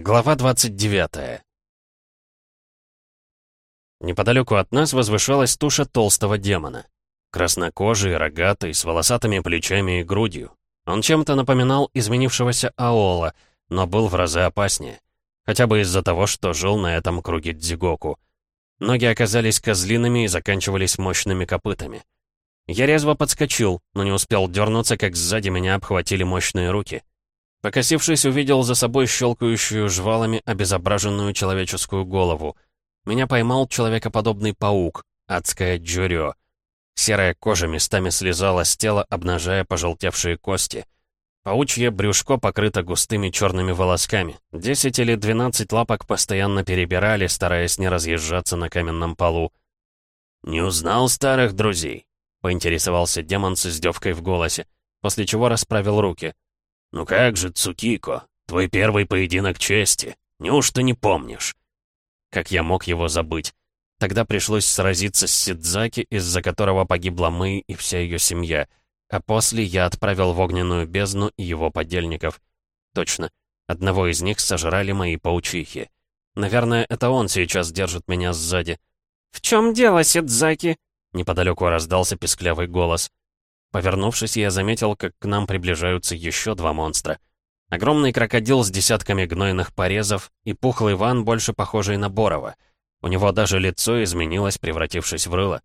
Глава 29 Неподалеку от нас возвышалась туша толстого демона. Краснокожий, рогатый, с волосатыми плечами и грудью. Он чем-то напоминал изменившегося Аола, но был в разы опаснее. Хотя бы из-за того, что жил на этом круге Дзигоку. Ноги оказались козлиными и заканчивались мощными копытами. Я резво подскочил, но не успел дернуться, как сзади меня обхватили мощные руки. Покосившись, увидел за собой щелкающую жвалами обезображенную человеческую голову. Меня поймал человекоподобный паук, адское джурё. Серая кожа местами слезала с тела, обнажая пожелтевшие кости. Паучье брюшко покрыто густыми черными волосками. Десять или двенадцать лапок постоянно перебирали, стараясь не разъезжаться на каменном полу. «Не узнал старых друзей?» — поинтересовался демон с издевкой в голосе, после чего расправил руки. «Ну как же, Цукико, твой первый поединок чести, неужто не помнишь?» Как я мог его забыть? Тогда пришлось сразиться с Сидзаки, из-за которого погибла мы и вся ее семья. А после я отправил в огненную бездну и его подельников. Точно, одного из них сожрали мои паучихи. Наверное, это он сейчас держит меня сзади. «В чем дело, Сидзаки?» Неподалеку раздался песклявый голос. Повернувшись, я заметил, как к нам приближаются еще два монстра. Огромный крокодил с десятками гнойных порезов и пухлый ван, больше похожий на Борова — у него даже лицо изменилось, превратившись в рыло.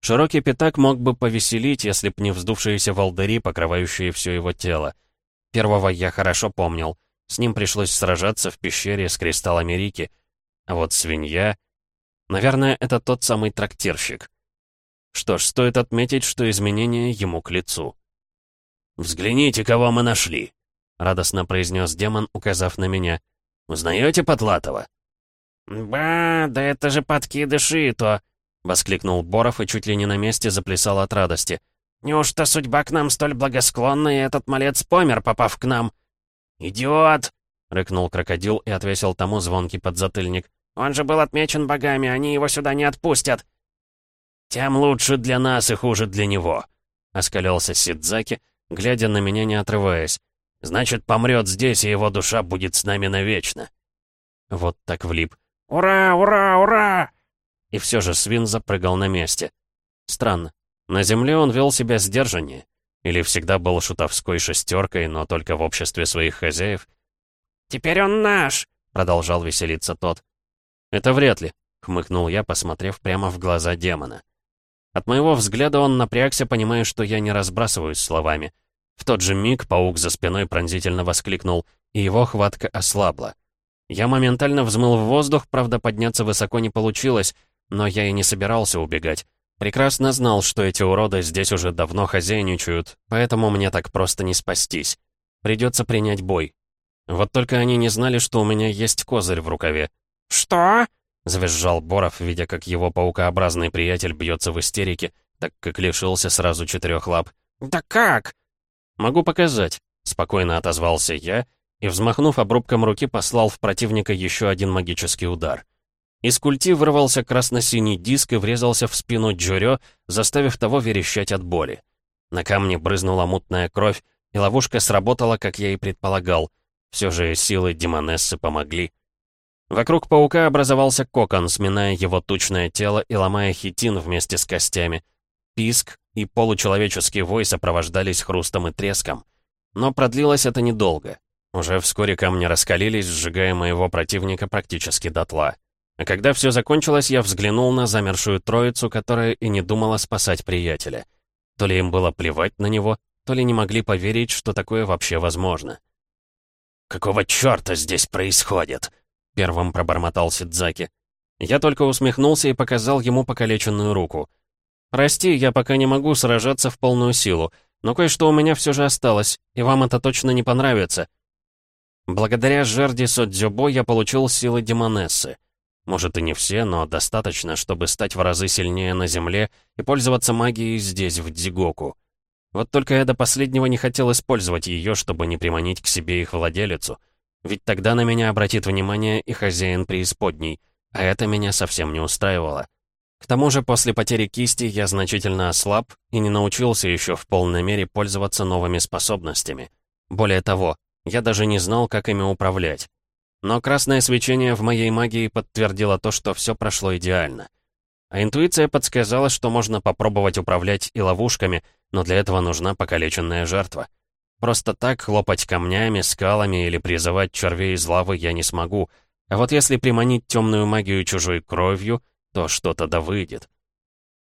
Широкий пятак мог бы повеселить, если б не вздувшиеся волдыри, покрывающие все его тело. Первого я хорошо помнил. С ним пришлось сражаться в пещере с кристаллами Рики. А вот свинья... Наверное, это тот самый трактирщик. Что ж, стоит отметить, что изменения ему к лицу. «Взгляните, кого мы нашли!» — радостно произнес демон, указав на меня. «Узнаете Потлатова?» «Ба, да это же подкидыши то!» — воскликнул Боров и чуть ли не на месте заплясал от радости. «Неужто судьба к нам столь благосклонна, и этот малец помер, попав к нам?» «Идиот!» — рыкнул крокодил и отвесил тому звонкий подзатыльник. «Он же был отмечен богами, они его сюда не отпустят!» «Тем лучше для нас и хуже для него!» — оскалялся Сидзаки, глядя на меня не отрываясь. «Значит, помрет здесь, и его душа будет с нами навечно!» Вот так влип. «Ура, ура, ура!» И все же свин запрыгал на месте. Странно. На земле он вел себя сдержаннее. Или всегда был шутовской шестеркой, но только в обществе своих хозяев. «Теперь он наш!» — продолжал веселиться тот. «Это вряд ли», — хмыкнул я, посмотрев прямо в глаза демона. От моего взгляда он напрягся, понимая, что я не разбрасываюсь словами. В тот же миг паук за спиной пронзительно воскликнул, и его хватка ослабла. Я моментально взмыл в воздух, правда, подняться высоко не получилось, но я и не собирался убегать. Прекрасно знал, что эти уроды здесь уже давно хозяйничают, поэтому мне так просто не спастись. Придется принять бой. Вот только они не знали, что у меня есть козырь в рукаве. «Что?» — завизжал Боров, видя, как его паукообразный приятель бьется в истерике, так как лишился сразу четырех лап. «Да как?» «Могу показать», — спокойно отозвался я и, взмахнув обрубком руки, послал в противника еще один магический удар. Из культи вырвался красно-синий диск и врезался в спину Джорё, заставив того верещать от боли. На камне брызнула мутная кровь, и ловушка сработала, как я и предполагал. Все же силы Демонессы помогли. Вокруг паука образовался кокон, сминая его тучное тело и ломая хитин вместе с костями. Писк и получеловеческий вой сопровождались хрустом и треском. Но продлилось это недолго. Уже вскоре камни раскалились, сжигая моего противника практически дотла. А когда все закончилось, я взглянул на замершую троицу, которая и не думала спасать приятеля. То ли им было плевать на него, то ли не могли поверить, что такое вообще возможно. «Какого черта здесь происходит?» — первым пробормотал Сидзаки. Я только усмехнулся и показал ему покалеченную руку. «Прости, я пока не могу сражаться в полную силу, но кое-что у меня все же осталось, и вам это точно не понравится», Благодаря жерди Содзюбо я получил силы Демонессы. Может и не все, но достаточно, чтобы стать в разы сильнее на Земле и пользоваться магией здесь, в Дзигоку. Вот только я до последнего не хотел использовать ее, чтобы не приманить к себе их владелицу. Ведь тогда на меня обратит внимание и хозяин преисподней, а это меня совсем не устраивало. К тому же после потери кисти я значительно ослаб и не научился еще в полной мере пользоваться новыми способностями. Более того, я даже не знал, как ими управлять. Но красное свечение в моей магии подтвердило то, что все прошло идеально. А интуиция подсказала, что можно попробовать управлять и ловушками, но для этого нужна покалеченная жертва. Просто так хлопать камнями, скалами или призывать червей из лавы я не смогу. А вот если приманить темную магию чужой кровью, то что-то да выйдет.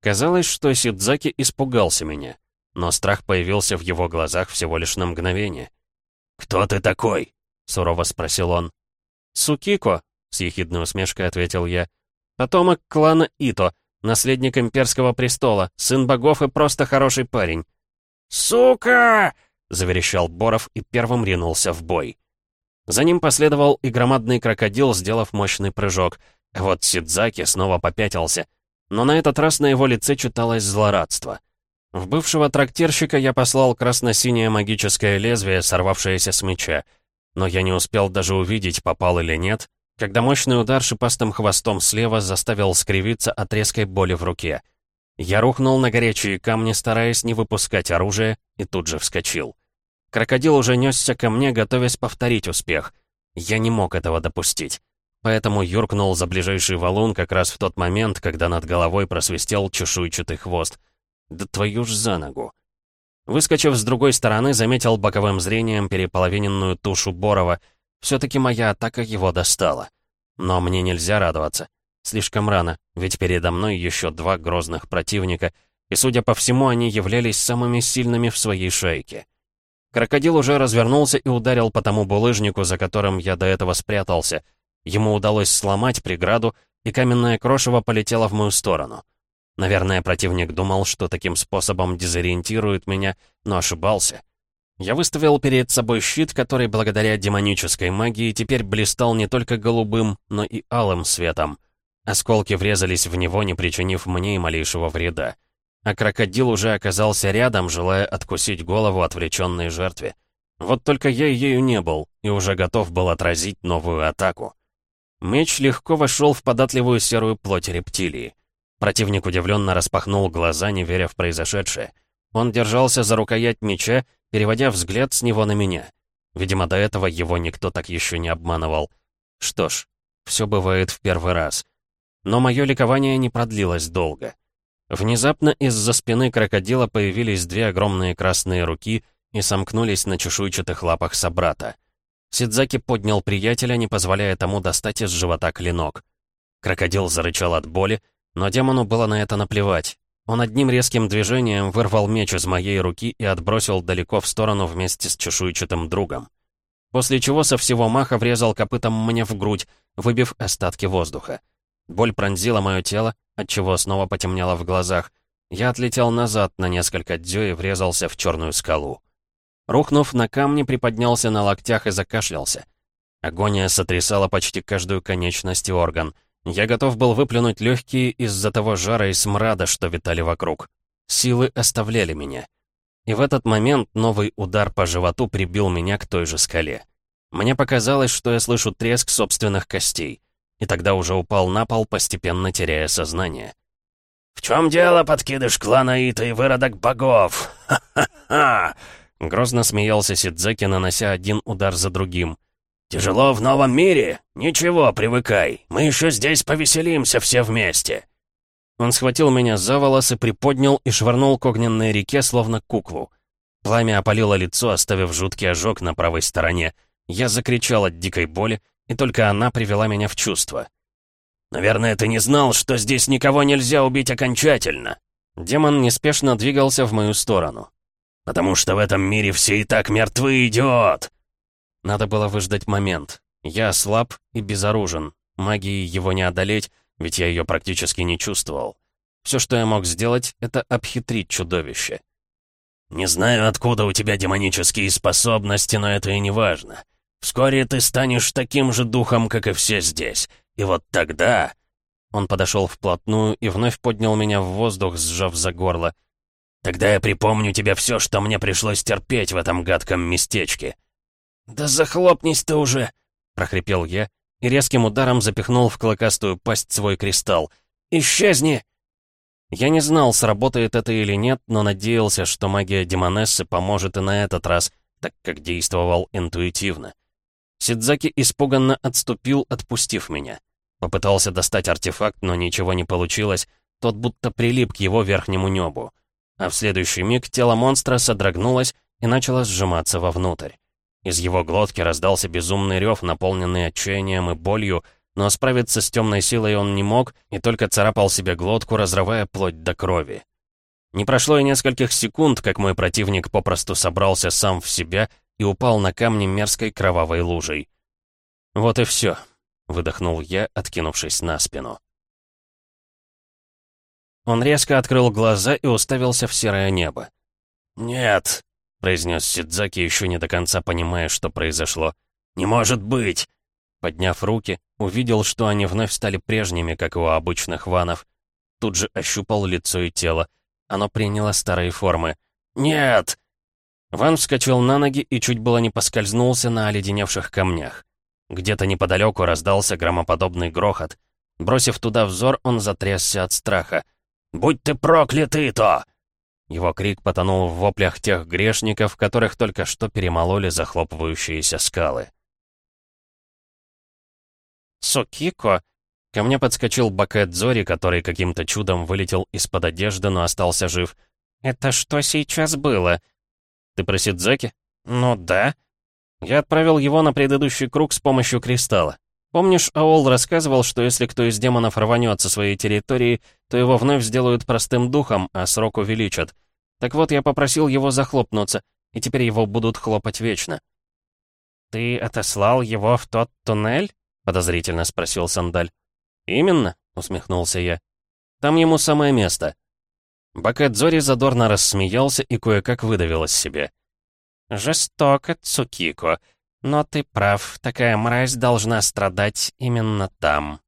Казалось, что Сидзаки испугался меня, но страх появился в его глазах всего лишь на мгновение. «Кто ты такой?» — сурово спросил он. «Сукико», — с ехидной усмешкой ответил я. «Потомок клана Ито, наследник имперского престола, сын богов и просто хороший парень». «Сука!» — заверещал Боров и первым ринулся в бой. За ним последовал и громадный крокодил, сделав мощный прыжок. Вот Сидзаки снова попятился. Но на этот раз на его лице читалось злорадство. В бывшего трактирщика я послал красно-синее магическое лезвие, сорвавшееся с меча но я не успел даже увидеть, попал или нет, когда мощный удар шипастым хвостом слева заставил скривиться от резкой боли в руке. Я рухнул на горячие камни, стараясь не выпускать оружие, и тут же вскочил. Крокодил уже несся ко мне, готовясь повторить успех. Я не мог этого допустить. Поэтому юркнул за ближайший валун как раз в тот момент, когда над головой просвистел чешуйчатый хвост. Да твою ж за ногу. Выскочив с другой стороны, заметил боковым зрением переполовиненную тушу Борова. Все-таки моя атака его достала. Но мне нельзя радоваться. Слишком рано, ведь передо мной еще два грозных противника, и, судя по всему, они являлись самыми сильными в своей шейке. Крокодил уже развернулся и ударил по тому булыжнику, за которым я до этого спрятался. Ему удалось сломать преграду, и каменное крошево полетело в мою сторону. Наверное, противник думал, что таким способом дезориентирует меня, но ошибался. Я выставил перед собой щит, который благодаря демонической магии теперь блистал не только голубым, но и алым светом. Осколки врезались в него, не причинив мне и малейшего вреда. А крокодил уже оказался рядом, желая откусить голову отвлеченной жертве. Вот только я ею не был, и уже готов был отразить новую атаку. Меч легко вошел в податливую серую плоть рептилии. Противник удивленно распахнул глаза, не веря в произошедшее. Он держался за рукоять меча, переводя взгляд с него на меня. Видимо, до этого его никто так еще не обманывал. Что ж, все бывает в первый раз. Но мое ликование не продлилось долго. Внезапно из-за спины крокодила появились две огромные красные руки и сомкнулись на чешуйчатых лапах собрата. Сидзаки поднял приятеля, не позволяя тому достать из живота клинок. Крокодил зарычал от боли, но демону было на это наплевать. Он одним резким движением вырвал меч из моей руки и отбросил далеко в сторону вместе с чешуйчатым другом. После чего со всего маха врезал копытом мне в грудь, выбив остатки воздуха. Боль пронзила мое тело, отчего снова потемнело в глазах. Я отлетел назад на несколько дзё и врезался в черную скалу. Рухнув на камни, приподнялся на локтях и закашлялся. Агония сотрясала почти каждую конечность и орган. Я готов был выплюнуть легкие из-за того жара и смрада, что витали вокруг. Силы оставляли меня. И в этот момент новый удар по животу прибил меня к той же скале. Мне показалось, что я слышу треск собственных костей. И тогда уже упал на пол, постепенно теряя сознание. «В чем дело, подкидыш клана Ита и выродок богов? Ха-ха-ха!» Грозно смеялся Сидзеки, нанося один удар за другим. «Тяжело в новом мире? Ничего, привыкай. Мы еще здесь повеселимся все вместе». Он схватил меня за волосы, приподнял и швырнул к огненной реке, словно куклу. Пламя опалило лицо, оставив жуткий ожог на правой стороне. Я закричал от дикой боли, и только она привела меня в чувство. «Наверное, ты не знал, что здесь никого нельзя убить окончательно». Демон неспешно двигался в мою сторону. «Потому что в этом мире все и так мертвы, идиот!» Надо было выждать момент. Я слаб и безоружен. Магии его не одолеть, ведь я ее практически не чувствовал. Все, что я мог сделать, это обхитрить чудовище. «Не знаю, откуда у тебя демонические способности, но это и не важно. Вскоре ты станешь таким же духом, как и все здесь. И вот тогда...» Он подошел вплотную и вновь поднял меня в воздух, сжав за горло. «Тогда я припомню тебе все, что мне пришлось терпеть в этом гадком местечке. «Да захлопнись ты уже!» — прохрипел я и резким ударом запихнул в клыкастую пасть свой кристалл. «Исчезни!» Я не знал, сработает это или нет, но надеялся, что магия Демонессы поможет и на этот раз, так как действовал интуитивно. Сидзаки испуганно отступил, отпустив меня. Попытался достать артефакт, но ничего не получилось, тот будто прилип к его верхнему небу. А в следующий миг тело монстра содрогнулось и начало сжиматься вовнутрь. Из его глотки раздался безумный рев, наполненный отчаянием и болью, но справиться с темной силой он не мог и только царапал себе глотку, разрывая плоть до крови. Не прошло и нескольких секунд, как мой противник попросту собрался сам в себя и упал на камни мерзкой кровавой лужей. «Вот и все», — выдохнул я, откинувшись на спину. Он резко открыл глаза и уставился в серое небо. «Нет», — произнес Сидзаки, еще не до конца понимая, что произошло. «Не может быть!» Подняв руки, увидел, что они вновь стали прежними, как у обычных ванов. Тут же ощупал лицо и тело. Оно приняло старые формы. «Нет!» Ван вскочил на ноги и чуть было не поскользнулся на оледеневших камнях. Где-то неподалеку раздался громоподобный грохот. Бросив туда взор, он затрясся от страха. «Будь ты проклятый, то!» Его крик потонул в воплях тех грешников, которых только что перемололи захлопывающиеся скалы. «Сукико!» Ко мне подскочил Бакет Зори, который каким-то чудом вылетел из-под одежды, но остался жив. «Это что сейчас было?» «Ты про Сидзаки?» «Ну да». Я отправил его на предыдущий круг с помощью кристалла. Помнишь, Аол рассказывал, что если кто из демонов рванет со своей территории, то его вновь сделают простым духом, а срок увеличат. Так вот, я попросил его захлопнуться, и теперь его будут хлопать вечно. «Ты отослал его в тот туннель?» — подозрительно спросил Сандаль. «Именно», — усмехнулся я. «Там ему самое место». Бакадзори задорно рассмеялся и кое-как выдавил из себя. «Жестоко, Цукико, но ты прав, такая мразь должна страдать именно там».